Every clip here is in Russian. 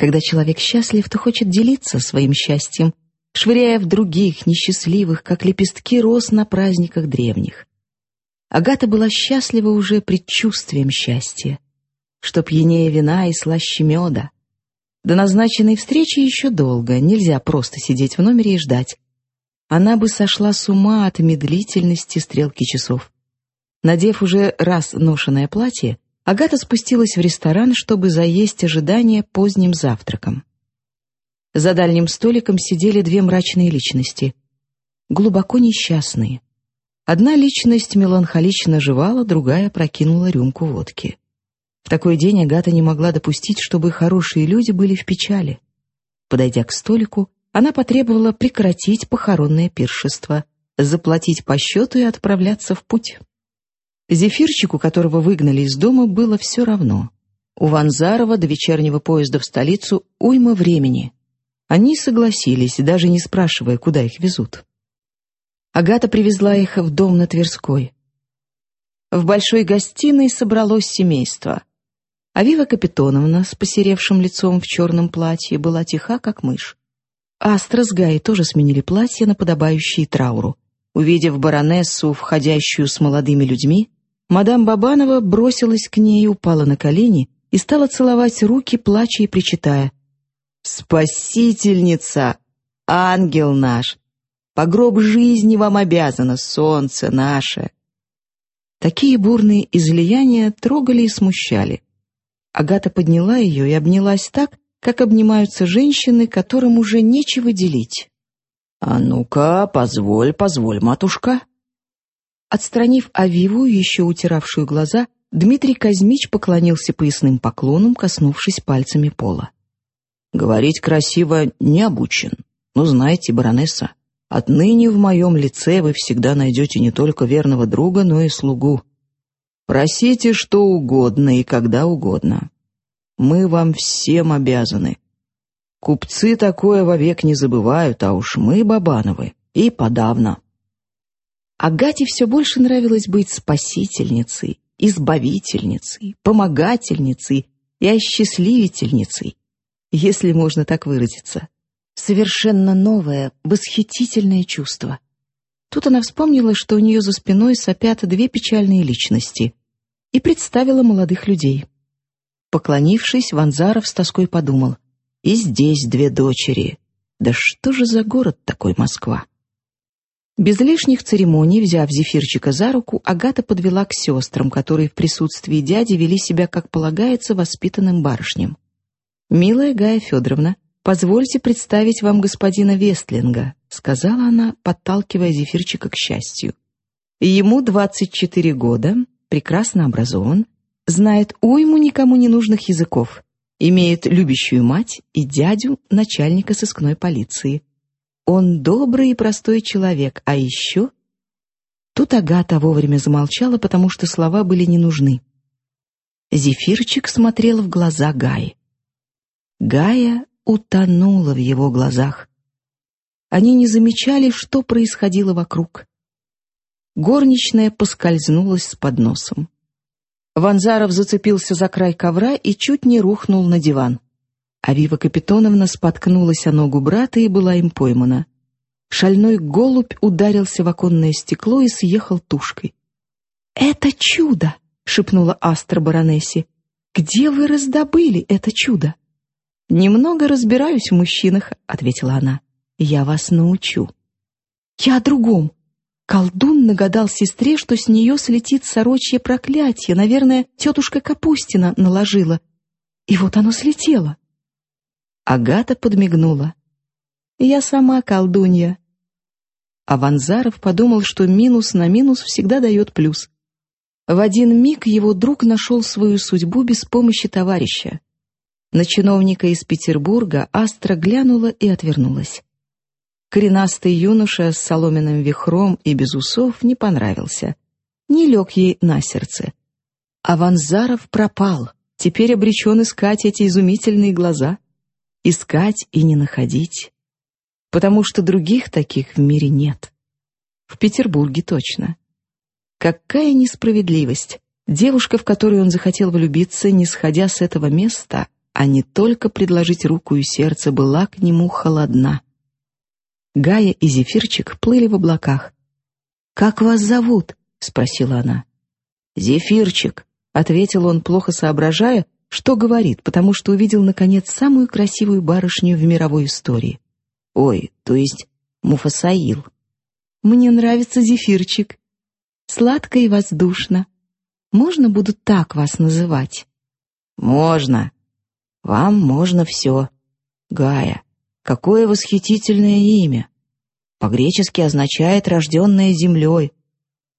Когда человек счастлив, то хочет делиться своим счастьем, швыряя в других, несчастливых, как лепестки роз на праздниках древних. Агата была счастлива уже предчувствием счастья, что пьянее вина и слаще меда. До назначенной встречи еще долго, нельзя просто сидеть в номере и ждать. Она бы сошла с ума от медлительности стрелки часов. Надев уже раз ношенное платье, Агата спустилась в ресторан, чтобы заесть ожидание поздним завтраком. За дальним столиком сидели две мрачные личности, глубоко несчастные. Одна личность меланхолично жевала, другая прокинула рюмку водки. В такой день Агата не могла допустить, чтобы хорошие люди были в печали. Подойдя к столику, она потребовала прекратить похоронное пиршество, заплатить по счету и отправляться в путь. Зефирчику, которого выгнали из дома, было все равно. У Ванзарова до вечернего поезда в столицу уйма времени. Они согласились, даже не спрашивая, куда их везут. Агата привезла их в дом на Тверской. В большой гостиной собралось семейство. Авива Капитоновна с посеревшим лицом в черном платье была тиха, как мышь. Астра с Гай тоже сменили платье на подобающие трауру. Увидев баронессу, входящую с молодыми людьми, мадам Бабанова бросилась к ней, упала на колени и стала целовать руки, плача и причитая. «Спасительница! Ангел наш! По гроб жизни вам обязано, солнце наше!» Такие бурные излияния трогали и смущали. Агата подняла ее и обнялась так, как обнимаются женщины, которым уже нечего делить. «А ну-ка, позволь, позволь, матушка!» Отстранив Авиву, еще утиравшую глаза, Дмитрий Казмич поклонился поясным поклоном, коснувшись пальцами пола. «Говорить красиво не обучен. Но знаете, баронесса, отныне в моем лице вы всегда найдете не только верного друга, но и слугу. Просите что угодно и когда угодно. Мы вам всем обязаны. Купцы такое вовек не забывают, а уж мы, Бабановы, и подавно. Агате все больше нравилось быть спасительницей, избавительницей, помогательницей и осчастливительницей, если можно так выразиться. Совершенно новое, восхитительное чувство. Тут она вспомнила, что у нее за спиной сопят две печальные личности, и представила молодых людей. Поклонившись, Ванзаров с тоской подумал. «И здесь две дочери. Да что же за город такой Москва?» Без лишних церемоний, взяв Зефирчика за руку, Агата подвела к сестрам, которые в присутствии дяди вели себя, как полагается, воспитанным барышням. «Милая Гая Федоровна, позвольте представить вам господина Вестлинга», сказала она, подталкивая Зефирчика к счастью. Ему 24 года, прекрасно образован, знает уйму никому не нужных языков, имеет любящую мать и дядю начальника сыскной полиции. Он добрый и простой человек, а еще... Тут Агата вовремя замолчала, потому что слова были не нужны. Зефирчик смотрел в глаза Гаи. Гая утонула в его глазах. Они не замечали, что происходило вокруг. Горничная поскользнулась с подносом. Ванзаров зацепился за край ковра и чуть не рухнул на диван. Авива Капитоновна споткнулась о ногу брата и была им поймана. Шальной голубь ударился в оконное стекло и съехал тушкой. «Это чудо!» — шепнула Астра баронессе. «Где вы раздобыли это чудо?» «Немного разбираюсь в мужчинах», — ответила она. «Я вас научу». «Я о другом. Колдун нагадал сестре, что с нее слетит сорочье проклятие. Наверное, тетушка Капустина наложила. И вот оно слетело. Агата подмигнула. «Я сама колдунья». А Ванзаров подумал, что минус на минус всегда дает плюс. В один миг его друг нашел свою судьбу без помощи товарища. На чиновника из Петербурга Астра глянула и отвернулась. Коренастый юноша с соломенным вихром и без усов не понравился. Не лег ей на сердце. А Ванзаров пропал. Теперь обречен искать эти изумительные глаза. Искать и не находить. Потому что других таких в мире нет. В Петербурге точно. Какая несправедливость! Девушка, в которую он захотел влюбиться, не сходя с этого места, а не только предложить руку и сердце, была к нему холодна. Гая и Зефирчик плыли в облаках. «Как вас зовут?» — спросила она. «Зефирчик», — ответил он, плохо соображая, что говорит, потому что увидел, наконец, самую красивую барышню в мировой истории. Ой, то есть Муфасаил. «Мне нравится зефирчик. Сладко и воздушно. Можно буду так вас называть?» «Можно. Вам можно все. Гая, какое восхитительное имя. По-гречески означает «рожденная землей».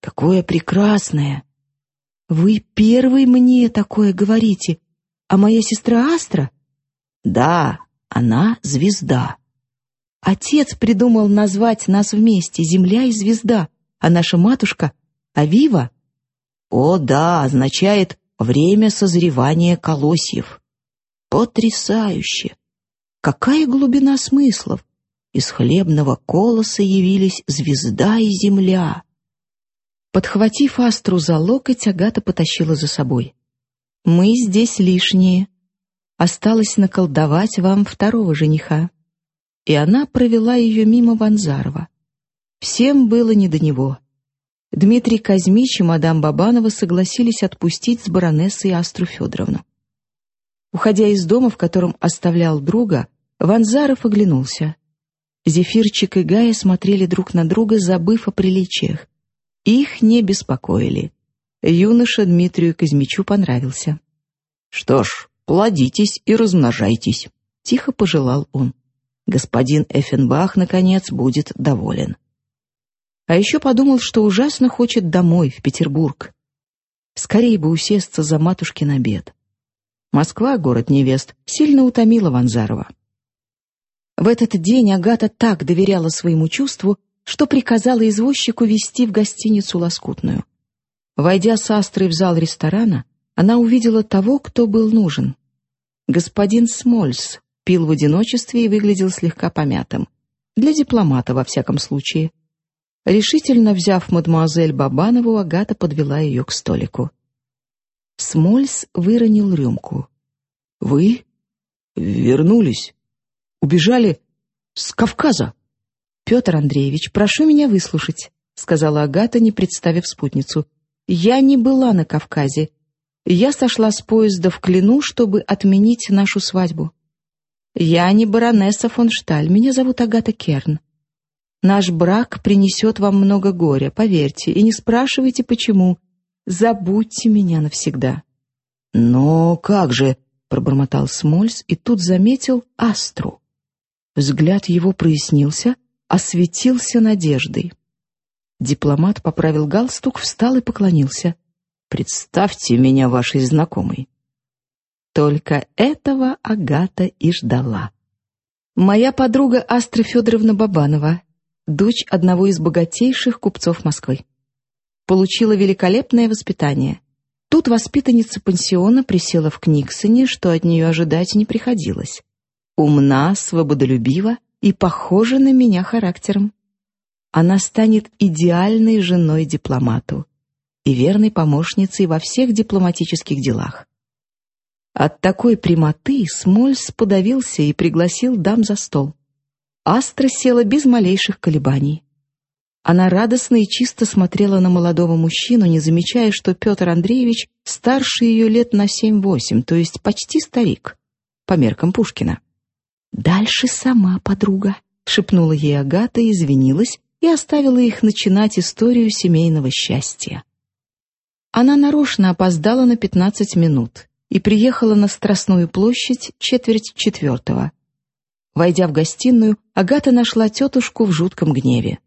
Какое прекрасное! Вы первый мне такое говорите, а моя сестра Астра? Да, она звезда. Отец придумал назвать нас вместе «Земля и звезда», а наша матушка — Авива. О, да, означает «время созревания колосьев». Потрясающе! Какая глубина смыслов! Из хлебного колоса явились звезда и земля. Подхватив Астру за локоть, Агата потащила за собой. «Мы здесь лишние. Осталось наколдовать вам второго жениха» и она провела ее мимо Ванзарова. Всем было не до него. Дмитрий Казмич и мадам Бабанова согласились отпустить с баронессой Астру Федоровну. Уходя из дома, в котором оставлял друга, Ванзаров оглянулся. Зефирчик и Гая смотрели друг на друга, забыв о приличиях. Их не беспокоили. Юноша Дмитрию Казмичу понравился. «Что ж, плодитесь и размножайтесь», — тихо пожелал он господин Эффенбах, наконец, будет доволен. А еще подумал, что ужасно хочет домой, в Петербург. Скорее бы усесться за матушкин обед. Москва, город невест, сильно утомила Ванзарова. В этот день Агата так доверяла своему чувству, что приказала извозчику везти в гостиницу «Лоскутную». Войдя с Астрой в зал ресторана, она увидела того, кто был нужен. Господин Смольс, пил в одиночестве и выглядел слегка помятым. Для дипломата, во всяком случае. Решительно взяв мадемуазель Бабанову, Агата подвела ее к столику. Смольс выронил рюмку. «Вы вернулись? Убежали с Кавказа?» «Петр Андреевич, прошу меня выслушать», — сказала Агата, не представив спутницу. «Я не была на Кавказе. Я сошла с поезда в Клину, чтобы отменить нашу свадьбу. «Я не баронесса фон Шталь, меня зовут Агата Керн. Наш брак принесет вам много горя, поверьте, и не спрашивайте, почему. Забудьте меня навсегда». «Но как же?» — пробормотал Смольс и тут заметил Астру. Взгляд его прояснился, осветился надеждой. Дипломат поправил галстук, встал и поклонился. «Представьте меня вашей знакомой». Только этого Агата и ждала. Моя подруга Астра Федоровна Бабанова, дочь одного из богатейших купцов Москвы. Получила великолепное воспитание. Тут воспитанница пансиона присела в Книксоне, что от нее ожидать не приходилось. Умна, свободолюбива и похожа на меня характером. Она станет идеальной женой дипломату и верной помощницей во всех дипломатических делах. От такой прямоты Смольс подавился и пригласил дам за стол. Астра села без малейших колебаний. Она радостно и чисто смотрела на молодого мужчину, не замечая, что Петр Андреевич старше ее лет на семь-восемь, то есть почти старик, по меркам Пушкина. «Дальше сама подруга», — шепнула ей Агата, извинилась и оставила их начинать историю семейного счастья. Она нарочно опоздала на пятнадцать минут и приехала на Страстную площадь четверть четвертого. Войдя в гостиную, Агата нашла тетушку в жутком гневе.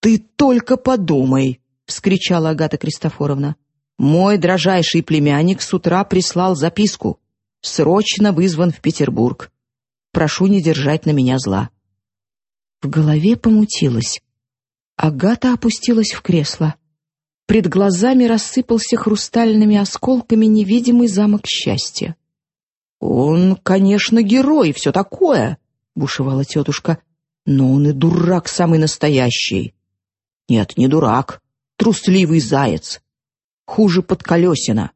«Ты только подумай!» — вскричала Агата Кристофоровна. «Мой дрожайший племянник с утра прислал записку. Срочно вызван в Петербург. Прошу не держать на меня зла». В голове помутилась. Агата опустилась в кресло. Пред глазами рассыпался хрустальными осколками невидимый замок счастья. «Он, конечно, герой, все такое», — бушевала тетушка, «но он и дурак самый настоящий». «Нет, не дурак, трусливый заяц. Хуже подколесина.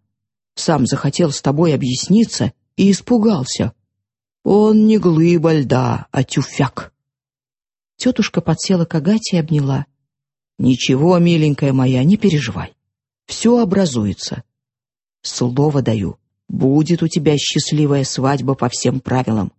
Сам захотел с тобой объясниться и испугался. Он не глыба льда, а тюфяк. Тетушка подсела к Агате и обняла. «Ничего, миленькая моя, не переживай. Все образуется. Слово даю, будет у тебя счастливая свадьба по всем правилам.